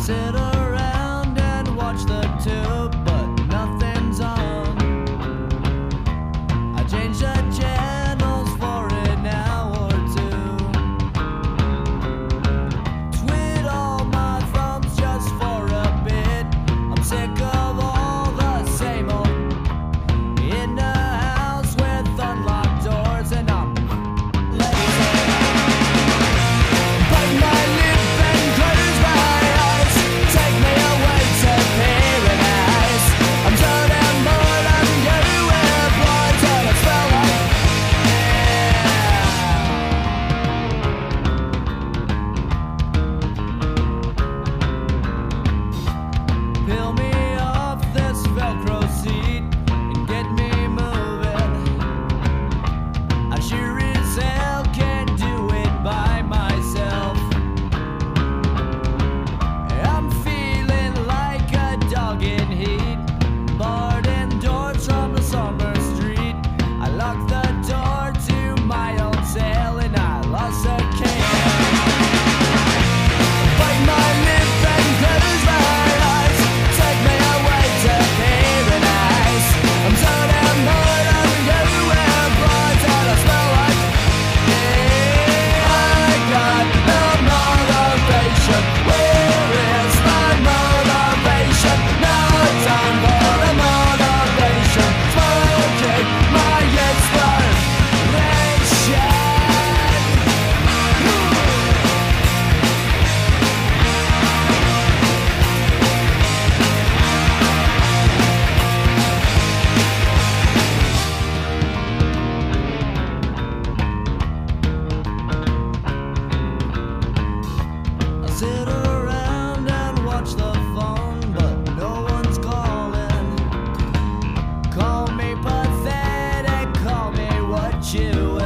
set up oh, you